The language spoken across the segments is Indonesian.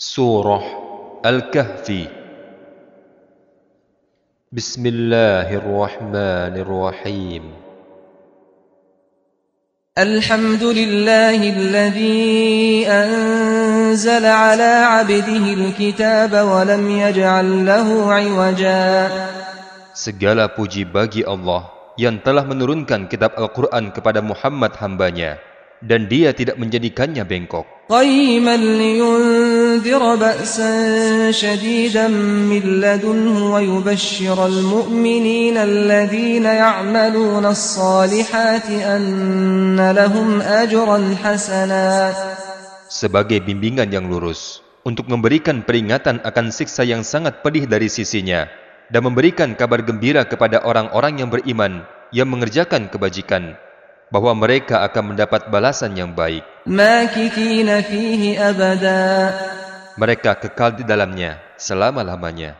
Surah Al-Kahfi. Bismillahirrahmanirrahim. Alhamdulillahilladzi anzala ala abdihi al-kitaba wa lam yaj'al lahu 'iwaja. Segala puji bagi Allah yang telah menurunkan kitab Al-Qur'an kepada Muhammad hambanya dan dia tidak menjadikannya bengkok. قيما لينذر بأسا شديدا من لدنه ويبشر المؤمنين الذين يعملون الصالحات أن لهم أجرا حسنا sebagai bimbingan yang lurus untuk memberikan peringatan akan siksa yang sangat pedih dari sisinya dan memberikan kabar gembira kepada orang-orang yang beriman yang mengerjakan kebajikan bahwa mereka akan mendapat balasan yang baik. Mereka kekal di dalamnya selama-lamanya.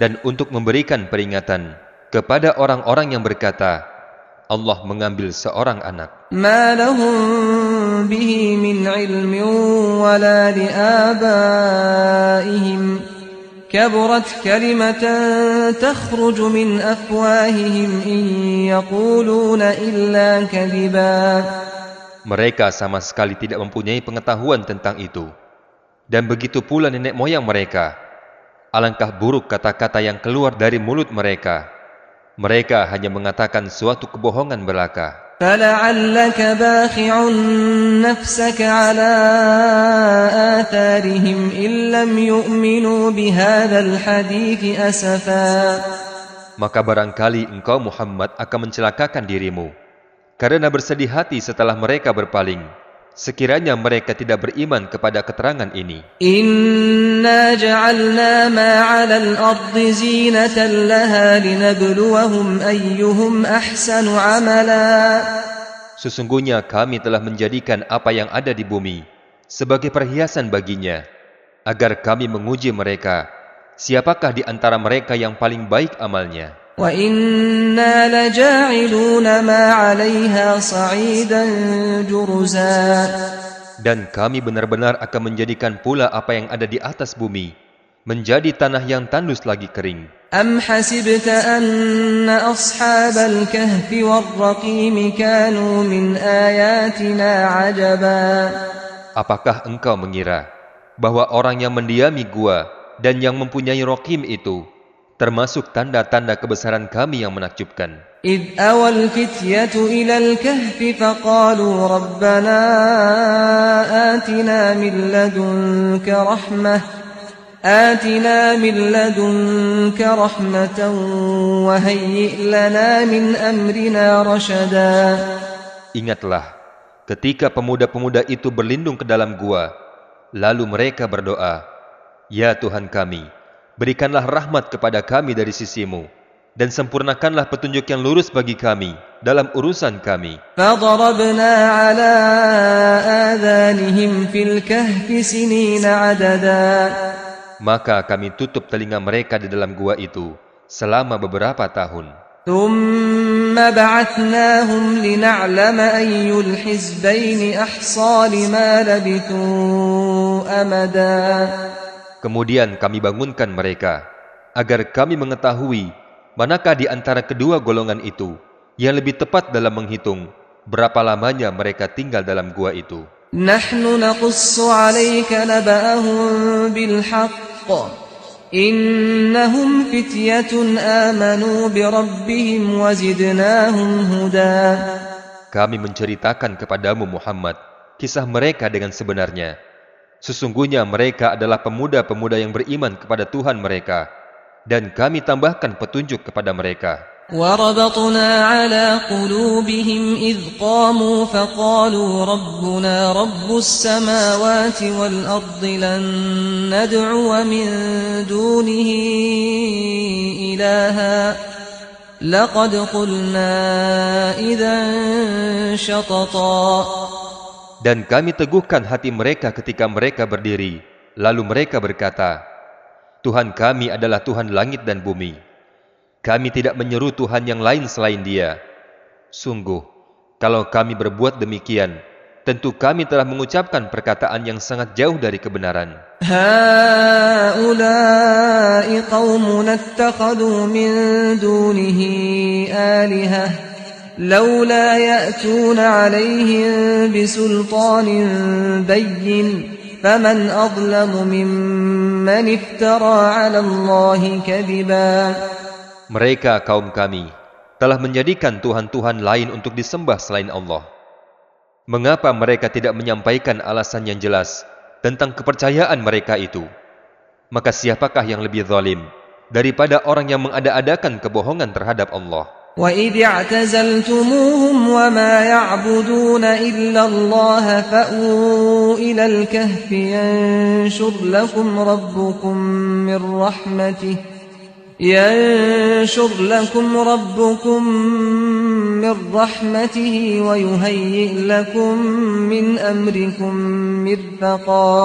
Dan untuk memberikan peringatan kepada orang-orang yang berkata, Allah mengambil seorang anak. كبرت كلمة تخرج من أفواههم إن يقولون إلا كذبا Mereka sama sekali tidak mempunyai pengetahuan tentang itu. Dan begitu pula nenek moyang mereka. Alangkah buruk kata-kata yang keluar dari mulut mereka. Mereka hanya mengatakan suatu kebohongan belaka. فلعلك باخع نفسك على آثارهم إن لم يؤمنوا بهذا الحديث أسفا Maka barangkali engkau Muhammad akan mencelakakan dirimu. Karena bersedih hati setelah mereka berpaling. sekiranya mereka tidak beriman kepada keterangan ini. Inna ja'alna ma'alal ardi zinatan laha linabluwahum ahsanu amala. Sesungguhnya kami telah menjadikan apa yang ada di bumi sebagai perhiasan baginya, agar kami menguji mereka, siapakah di antara mereka yang paling baik amalnya. وإنا لجاعلون ما عليها صعيدا جرزا Dan kami benar-benar akan menjadikan pula apa yang ada di atas bumi, menjadi tanah yang tandus lagi kering. أم حسبت أن أصحاب الكهف والرقيم كانوا من آياتنا عجبا Apakah engkau mengira bahwa orang yang mendiami gua dan yang mempunyai rokim itu termasuk tanda-tanda kebesaran kami yang menakjubkan? إذ أوى الفتية إلى الكهف فقالوا ربنا آتنا من لدنك رحمة آتنا من لدنك رحمة وهيئ لنا من أمرنا رشدا Ingatlah, ketika pemuda-pemuda itu berlindung ke dalam gua, lalu mereka berdoa, Ya Tuhan kami, berikanlah rahmat kepada kami dari sisimu, dan sempurnakanlah petunjuk yang lurus bagi kami dalam urusan kami. فضربنا على آذانهم في الكهف سنين عددا Maka kami tutup telinga mereka di dalam gua itu selama beberapa tahun. ثم بعثناهم لنعلم أي الحزبين أحصى لما لبثوا أمدا Kemudian kami bangunkan mereka, agar kami mengetahui manakah di antara kedua golongan itu yang lebih tepat dalam menghitung berapa lamanya mereka tinggal dalam gua itu. نحن نقص عليك نبأهم بالحق إنهم فتية آمنوا بربهم وزدناهم هدى Kami menceritakan kepadamu Muhammad kisah mereka dengan sebenarnya. Sesungguhnya mereka adalah pemuda-pemuda yang beriman kepada Tuhan mereka, dan kami tambahkan petunjuk kepada mereka. وربطنا على قلوبهم إذ قاموا فقالوا ربنا رب السماوات والأرض لن ندعو من دونه إلها لقد قلنا إذا شططا dan kami teguhkan hati mereka ketika mereka berdiri. Lalu mereka berkata, Tuhan kami adalah Tuhan langit dan bumi. Kami tidak menyeru Tuhan yang lain selain dia. Sungguh, kalau kami berbuat demikian, tentu kami telah mengucapkan perkataan yang sangat jauh dari kebenaran. Haulai min dunihi alihah. لولا يأتون عليهم بسلطان بين فمن أظلم ممن افترى على الله كذبا Mereka kaum kami telah menjadikan tuhan-tuhan lain untuk disembah selain Allah. Mengapa mereka tidak menyampaikan alasan yang jelas tentang kepercayaan mereka itu? Maka siapakah yang lebih zalim daripada orang yang mengada-adakan kebohongan terhadap Allah? وإذ اعتزلتموهم وما يعبدون إلا الله فأووا إلى الكهف ينشر لكم ربكم من رحمته ينشر لكم ربكم من رحمته ويهيئ لكم من أمركم مرفقا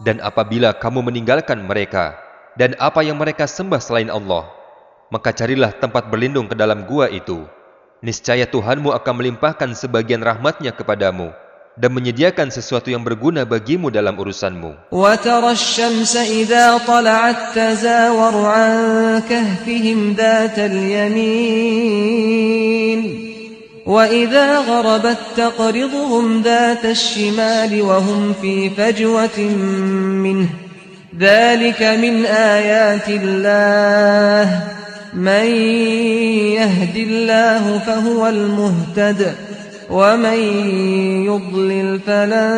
Dan apabila kamu meninggalkan mereka dan apa yang mereka sembah selain Allah, maka carilah tempat berlindung ke dalam gua itu. Niscaya Tuhanmu akan melimpahkan sebagian rahmatnya kepadamu dan menyediakan sesuatu yang berguna bagimu dalam urusanmu. وترى الشمس إذا طلعت تزاور عن كهفهم ذات اليمين وإذا غربت تقرضهم ذات الشمال وهم في فجوة منه ذلك من آيات الله من يهد الله فهو المهتد ومن يضلل فلن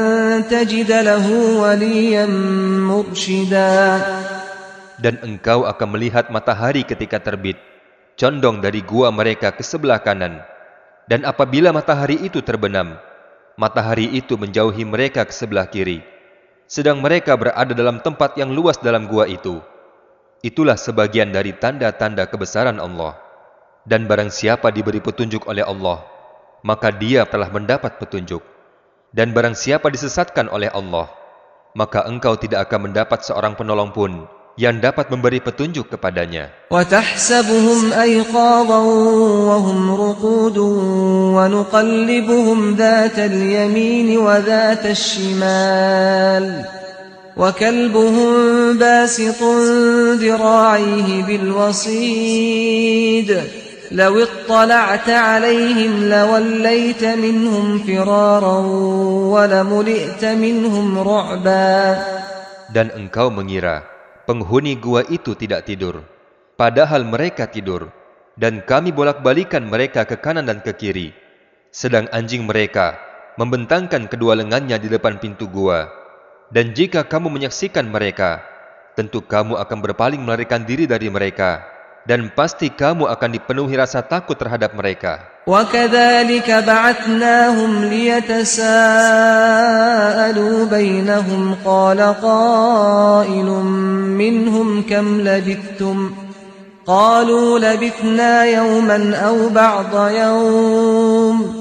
تجد له وليا مرشدا Dan engkau akan melihat matahari ketika terbit, condong dari gua mereka ke sebelah kanan. Dan apabila matahari itu terbenam, matahari itu menjauhi mereka ke sebelah kiri. Sedang mereka berada dalam tempat yang luas dalam gua itu. Itulah sebagian dari tanda-tanda kebesaran Allah. Dan barang siapa diberi petunjuk oleh Allah, maka dia telah mendapat petunjuk. Dan barang siapa disesatkan oleh Allah, maka engkau tidak akan mendapat seorang penolong pun yang dapat memberi petunjuk kepadanya. وتحسبهم أيقاظا وهم رقود ونقلبهم ذات اليمين وذات الشمال وكلبهم باسط ذراعيه بالوصيد لو اطلعت عليهم لوليت منهم فرارا ولملئت منهم رعبا Dan engkau mengira penghuni gua itu tidak tidur, padahal mereka tidur, dan kami bolak-balikan mereka ke kanan dan ke kiri, sedang anjing mereka membentangkan kedua lengannya di depan pintu gua. Dan jika kamu menyaksikan mereka, tentu kamu akan berpaling melarikan diri dari mereka, dan pasti kamu akan dipenuhi rasa takut terhadap mereka. وكذلك بعثناهم ليتساءلوا بينهم قال قائل منهم كم لبثتم قالوا لبثنا يوما أو بعض يوم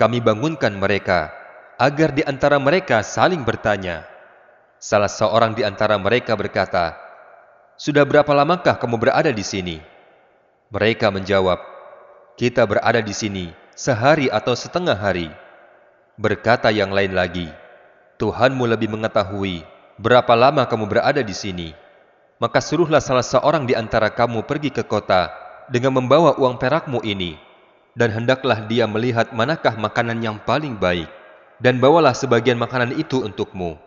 kami bangunkan mereka agar di antara mereka saling bertanya. Salah seorang di antara mereka berkata, "Sudah berapa lamakah kamu berada di sini?" Mereka menjawab, "Kita berada di sini sehari atau setengah hari." Berkata yang lain lagi, "Tuhanmu lebih mengetahui berapa lama kamu berada di sini." Maka suruhlah salah seorang di antara kamu pergi ke kota dengan membawa uang perakmu ini dan hendaklah dia melihat manakah makanan yang paling baik, dan bawalah sebagian makanan itu untukmu,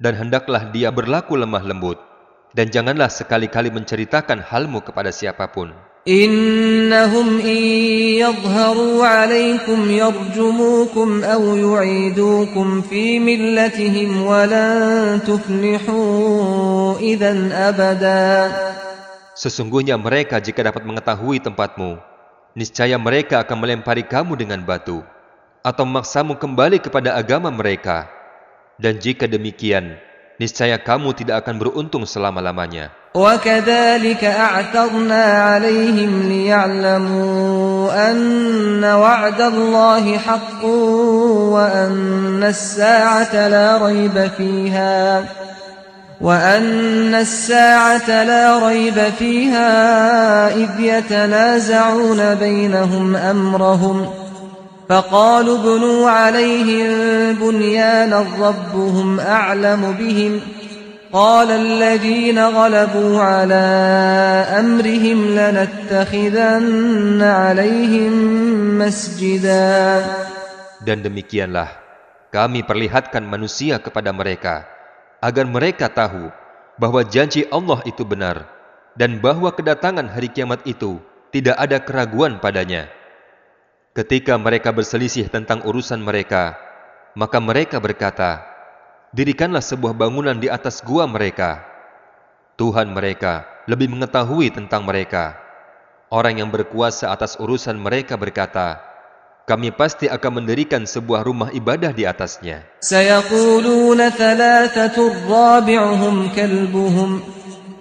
dan hendaklah dia berlaku lemah lembut, dan janganlah sekali-kali menceritakan halmu kepada siapapun. إنهم إن يظهروا عليكم يرجموكم أو يعيدوكم في ملتهم ولن تفلحوا إذا أبدا Sesungguhnya mereka jika dapat mengetahui tempatmu, niscaya mereka akan melempari kamu dengan batu. atau memaksamu kembali kepada agama mereka. Dan jika demikian, niscaya kamu tidak akan beruntung selama-lamanya. وكذلك أعثرنا عليهم ليعلموا أن وعد الله حق وأن الساعة لا ريب فيها وأن الساعة لا ريب فيها إذ يتنازعون بينهم أمرهم فقالوا ابنوا عليهم بنيانا ربهم أعلم بهم قال الذين غلبوا على أمرهم لنتخذن عليهم مسجدا. Dan demikianlah kami perlihatkan manusia kepada mereka agar mereka tahu bahwa janji Allah itu benar dan bahwa kedatangan hari kiamat itu tidak ada keraguan padanya. Ketika mereka berselisih tentang urusan mereka, maka mereka berkata, "Dirikanlah sebuah bangunan di atas gua mereka." Tuhan mereka lebih mengetahui tentang mereka. Orang yang berkuasa atas urusan mereka berkata, "Kami pasti akan mendirikan sebuah rumah ibadah di atasnya."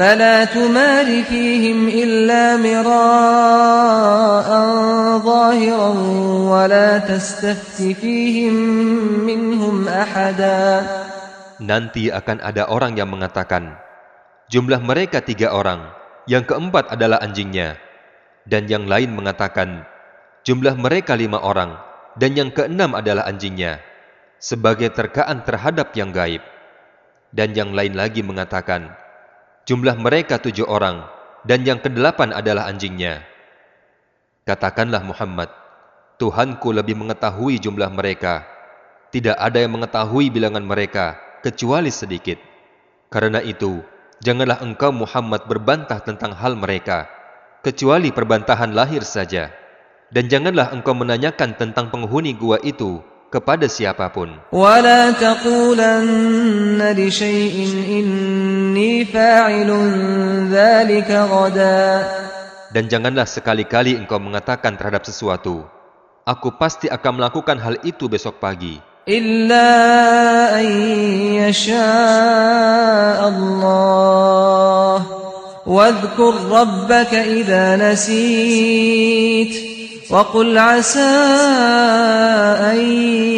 فلا تمار فيهم إلا مراء ظاهرا ولا تستفت فيهم منهم أحدا Nanti akan ada orang yang mengatakan, jumlah mereka tiga orang, yang keempat adalah anjingnya. Dan yang lain mengatakan, jumlah mereka lima orang, dan yang keenam adalah anjingnya, sebagai terkaan terhadap yang gaib. Dan yang lain lagi mengatakan, jumlah mereka tujuh orang, dan yang kedelapan adalah anjingnya. Katakanlah Muhammad, Tuhanku lebih mengetahui jumlah mereka. Tidak ada yang mengetahui bilangan mereka, kecuali sedikit. Karena itu, janganlah engkau Muhammad berbantah tentang hal mereka, kecuali perbantahan lahir saja. Dan janganlah engkau menanyakan tentang penghuni gua itu kepada siapapun. ولا تقولن لشيء إني فاعل ذلك غدا Dan janganlah sekali-kali engkau mengatakan terhadap sesuatu, Aku pasti akan melakukan hal itu besok pagi. إلا أن يشاء الله واذكر ربك إذا نسيت وقل عسى أن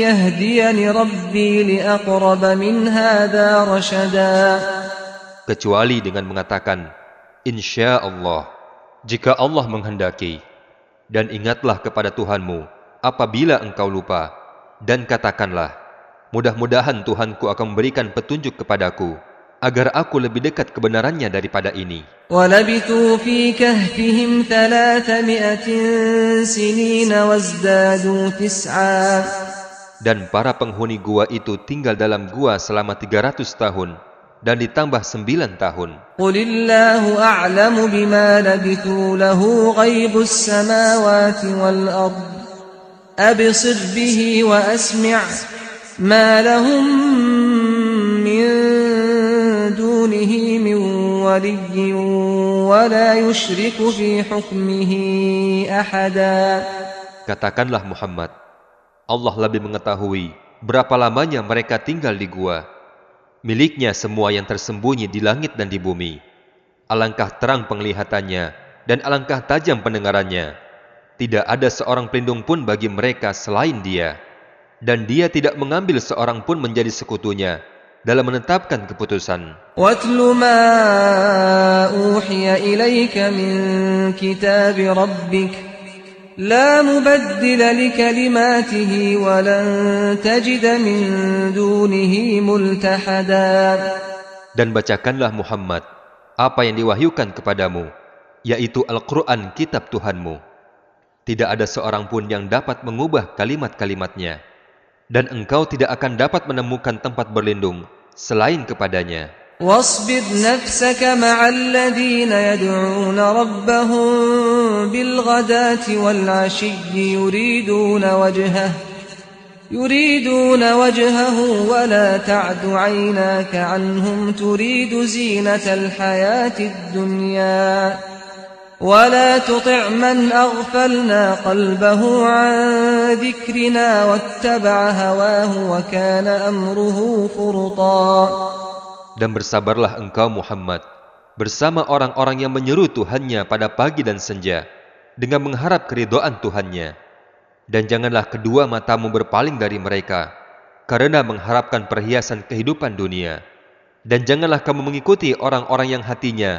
يهديني ربي لأقرب من هذا رشدا kecuali dengan mengatakan, Insya Allah, jika Allah menghendaki, dan ingatlah kepada Tuhanmu apabila engkau lupa, dan katakanlah, mudah-mudahan Tuhanku akan memberikan petunjuk kepadaku, agar aku lebih dekat kebenarannya daripada ini. Dan para penghuni gua itu tinggal dalam gua selama 300 tahun dan ditambah 9 tahun. Abisir bihi wa asmi' ma lahum دونه من ولي ولا يشرك في حكمه أحدا Katakanlah Muhammad, Allah lebih mengetahui berapa lamanya mereka tinggal di gua. Miliknya semua yang tersembunyi di langit dan di bumi. Alangkah terang penglihatannya dan alangkah tajam pendengarannya. Tidak ada seorang pelindung pun bagi mereka selain dia. Dan dia tidak mengambil seorang pun menjadi sekutunya dalam menetapkan keputusan. واتل ما أوحي إليك من كتاب ربك لا مبدل لكلماته ولن تجد من دونه ملتحدا Dan bacakanlah Muhammad apa yang diwahyukan kepadamu, yaitu Al-Quran kitab Tuhanmu. Tidak ada seorang pun yang dapat mengubah kalimat-kalimatnya. Dan engkau tidak akan dapat menemukan tempat berlindung selain kepadanya. واصبر نفسك مع الذين يدعون ربهم بالغداة والعشي يريدون وجهه يريدون وجهه ولا تعد عيناك عنهم تريد زينة الحياة الدنيا ولا تطع من أغفلنا قلبه عن ذكرنا واتبع هواه وكان أمره فرطا Dan bersabarlah engkau Muhammad bersama orang-orang yang menyeru Tuhannya pada pagi dan senja dengan mengharap keridoan Tuhannya. Dan janganlah kedua matamu berpaling dari mereka karena mengharapkan perhiasan kehidupan dunia. Dan janganlah kamu mengikuti orang-orang yang hatinya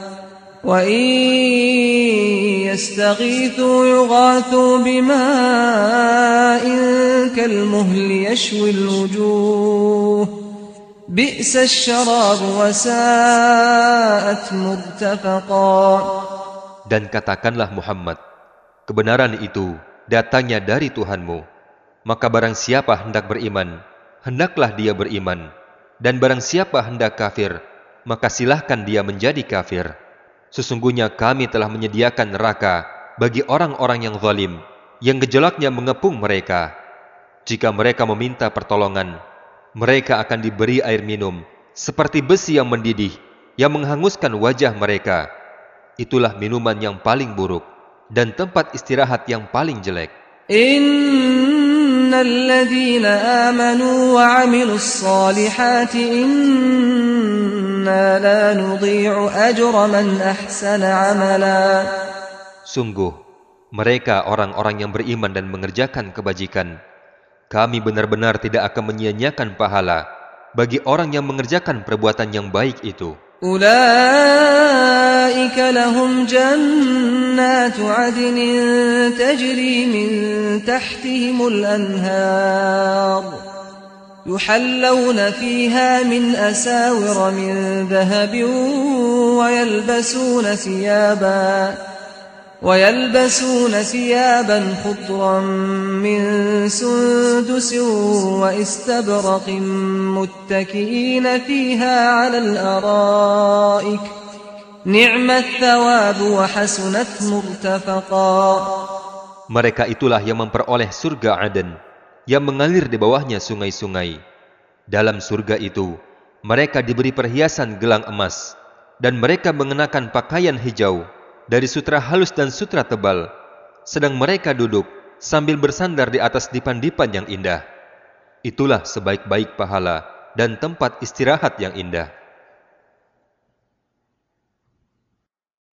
وإن يستغيثوا يغاثوا بماء كالمهل يشوي الوجوه بئس الشراب وساءت مرتفقا Dan katakanlah Muhammad, kebenaran itu datangnya dari Tuhanmu. Maka barang siapa hendak beriman, hendaklah dia beriman. Dan barang siapa hendak kafir, maka silahkan dia menjadi kafir. Sesungguhnya kami telah menyediakan neraka bagi orang-orang yang zalim, yang gejolaknya mengepung mereka. Jika mereka meminta pertolongan, mereka akan diberi air minum, seperti besi yang mendidih, yang menghanguskan wajah mereka. Itulah minuman yang paling buruk, dan tempat istirahat yang paling jelek. Innal ladhina amanu wa amilu salihati inna Sungguh, mereka orang-orang yang beriman dan mengerjakan kebajikan. Kami benar-benar tidak akan menyia-nyiakan pahala bagi orang yang mengerjakan perbuatan yang baik itu. أولئك لهم جنات عدن تجري من تحتهم الأنهار يحلون فيها من أساور من ذهب ويلبسون ثيابا ويلبسون ثيابا خضرا من سندس واستبرق متكئين فيها على الأرائك. نعم الثواب وحسنت مرتفقا. Mereka itulah yang memperoleh surga Aden, yang mengalir di bawahnya sungai-sungai. Dalam surga itu, mereka diberi perhiasan gelang emas, dan mereka mengenakan pakaian hijau dari sutra halus dan sutra tebal, sedang mereka duduk sambil bersandar di atas dipan-dipan yang indah. Itulah sebaik-baik pahala dan tempat istirahat yang indah.